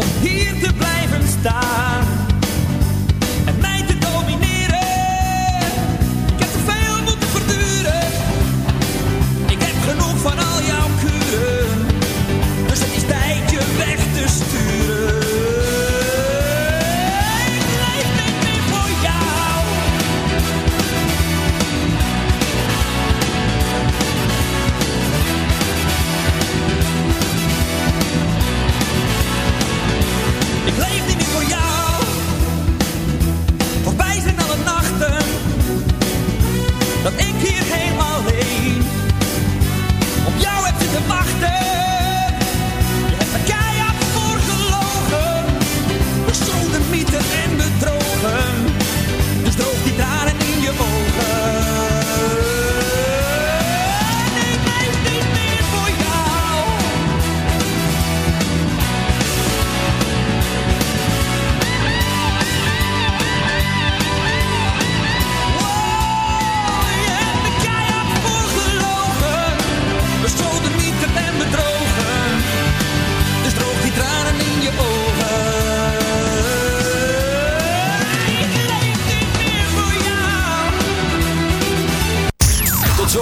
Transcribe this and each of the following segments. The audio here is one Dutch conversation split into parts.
om hier te blijven staan.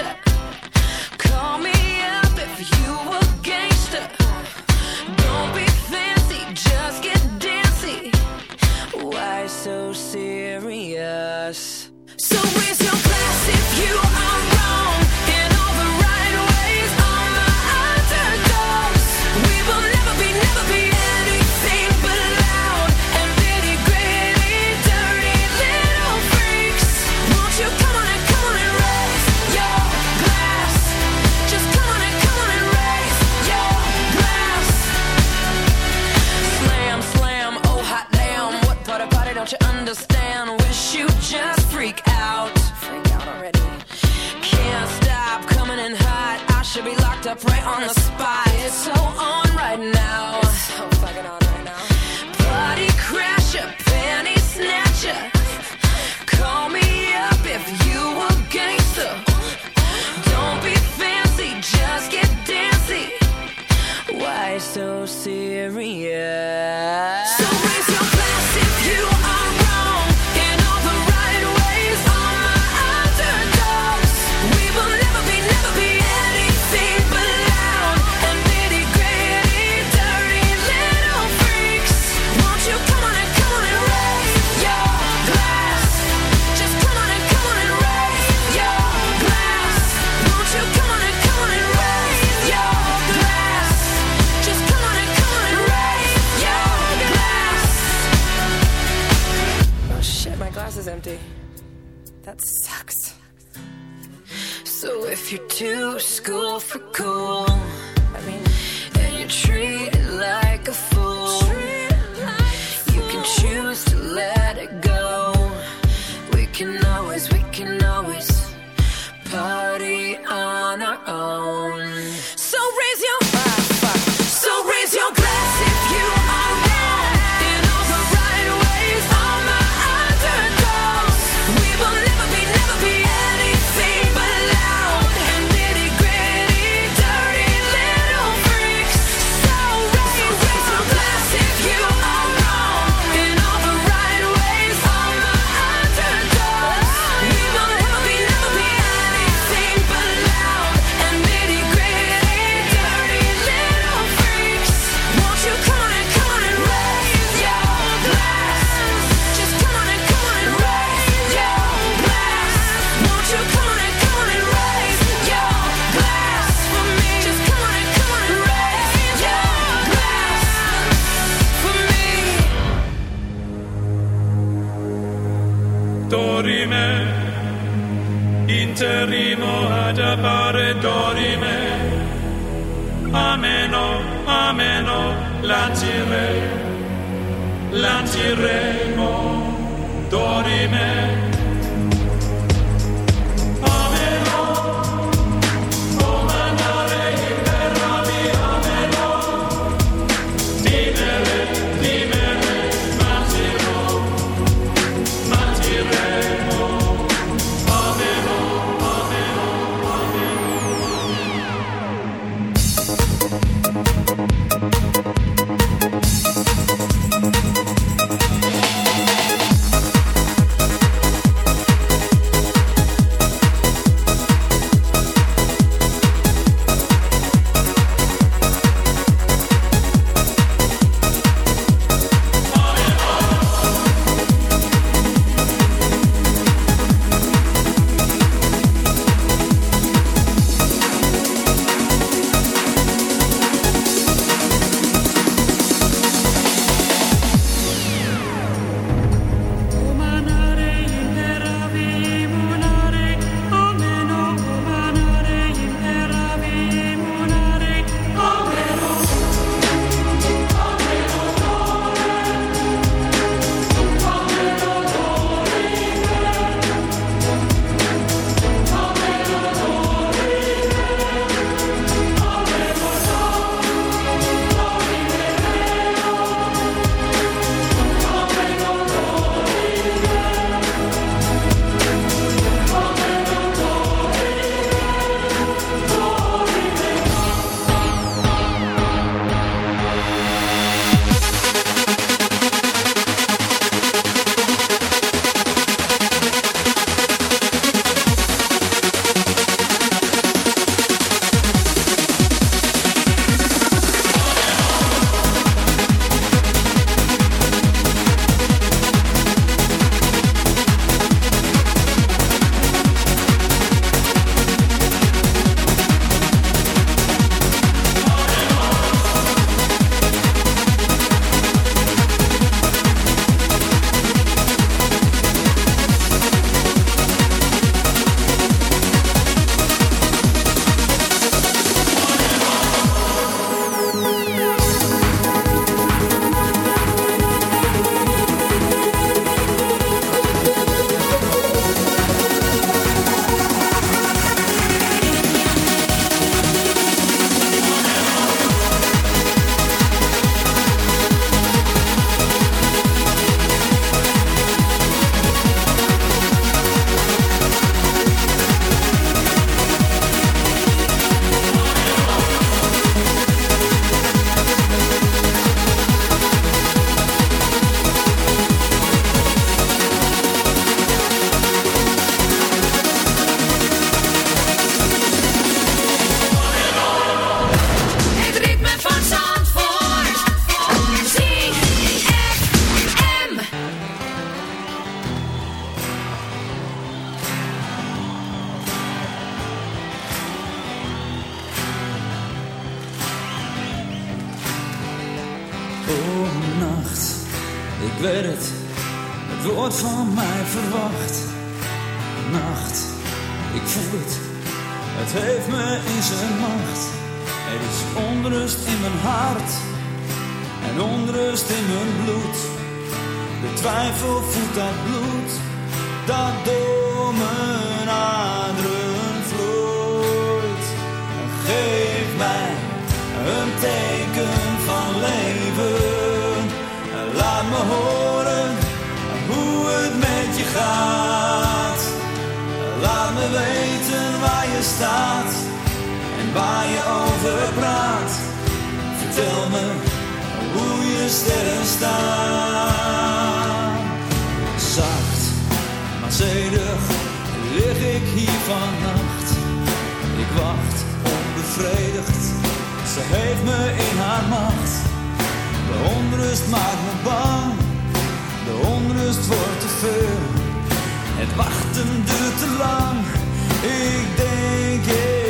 Yeah. reagiremo dorime. bevredigd. Ze heeft me in haar macht. De onrust maakt me bang. De onrust wordt te veel. Het wachten duurt te lang. Ik denk.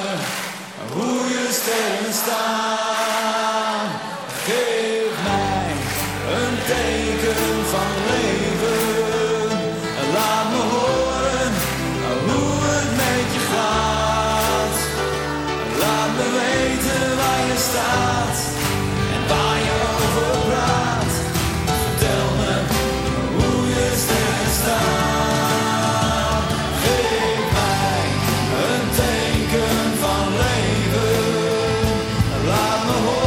Stop. the whole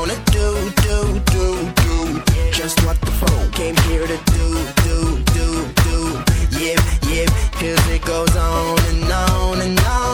gonna do, do, do, do? Just what the phone came here to do, do, do, do. Yep, yep, cause it goes on and on and on.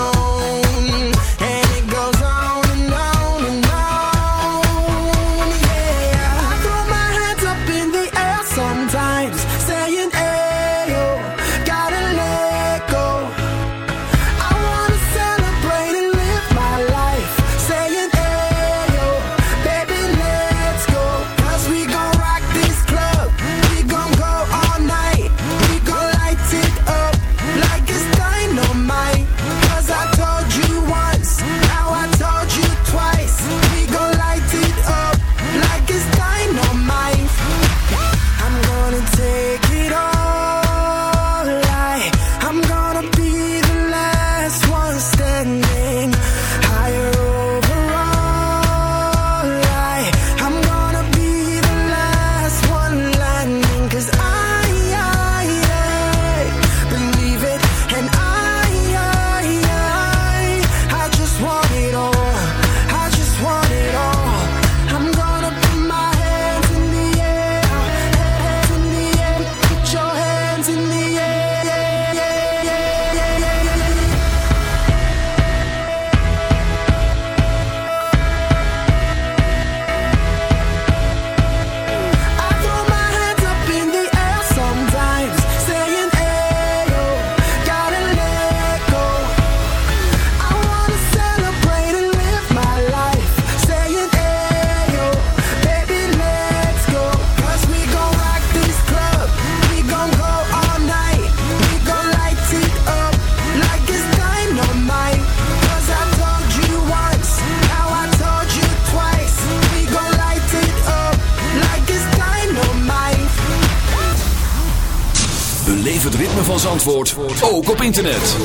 van Zandvoort ook op internet.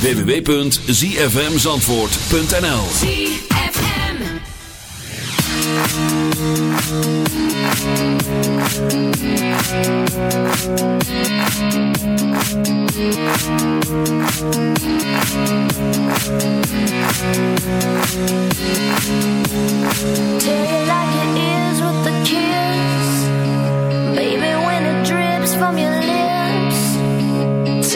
www.zfmzandvoort.nl drips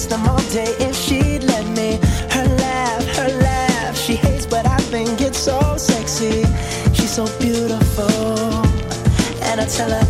kiss them all day if she'd let me. Her laugh, her laugh. She hates, but I think it's so sexy. She's so beautiful, and I tell her.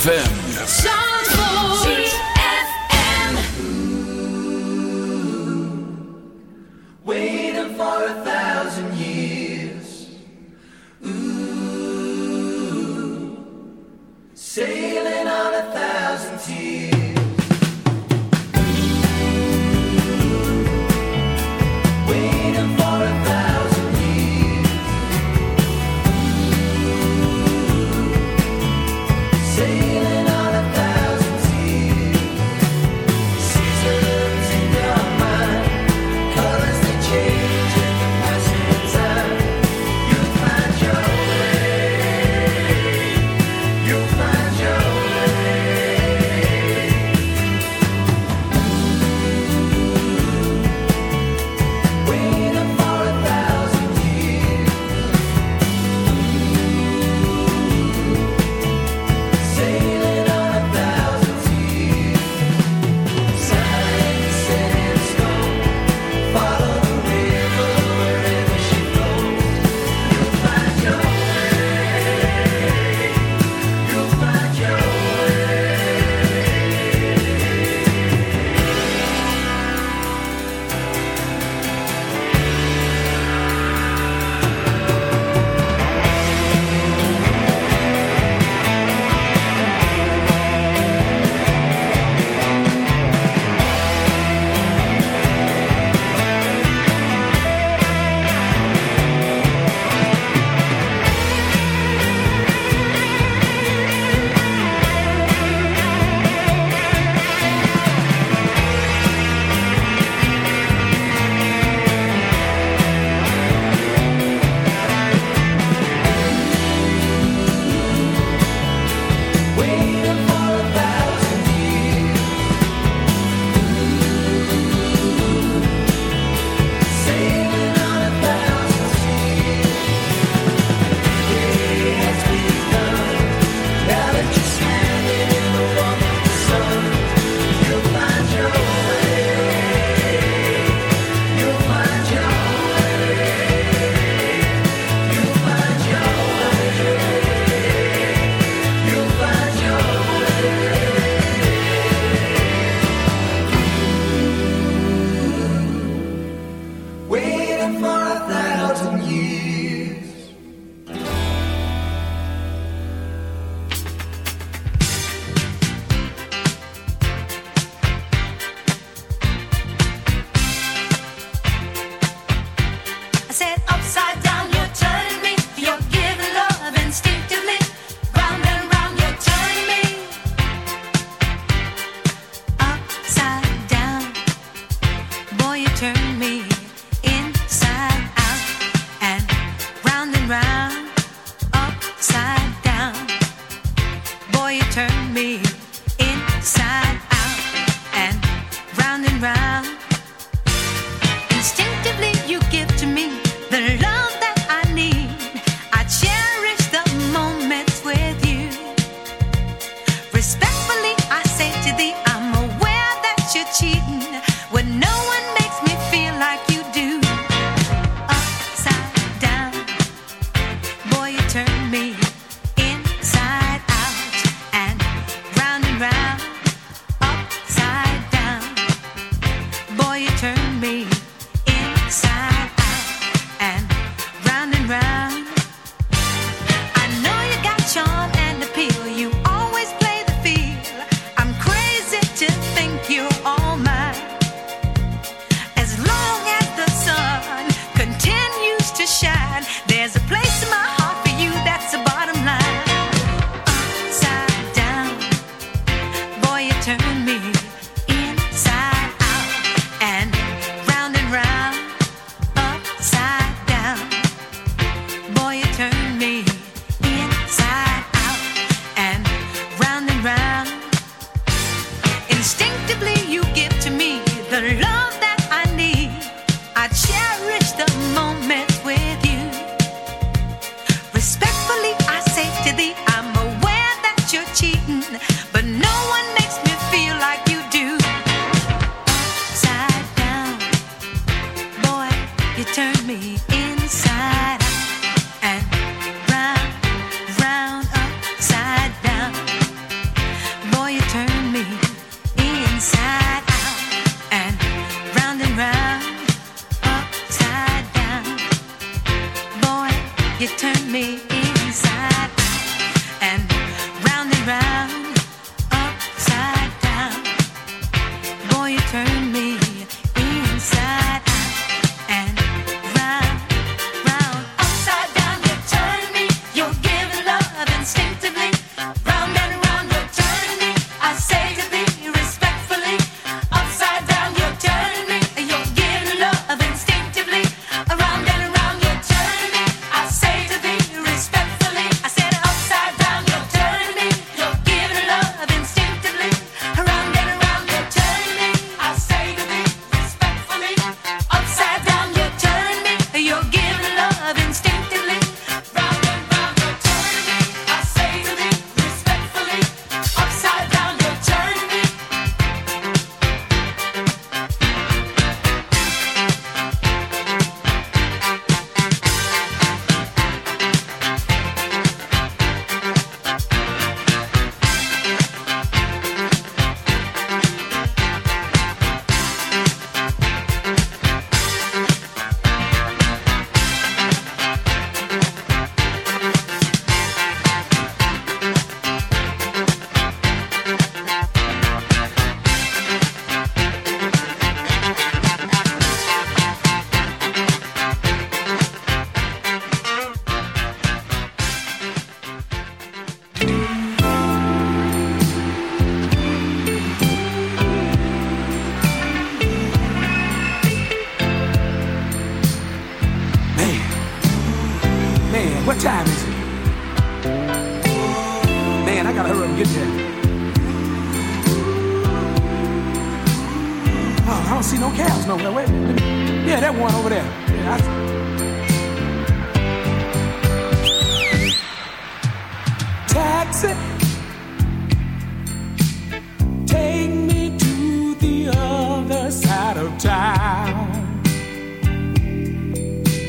ZFM.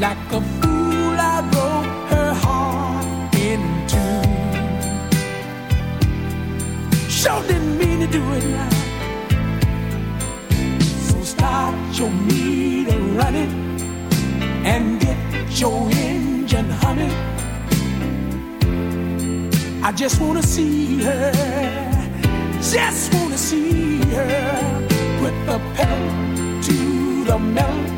like a fool, I broke her heart in two. Sure mean to do it now. So start your meter running and get your engine humming. I just wanna see her, just wanna see her. Put the pedal to the metal.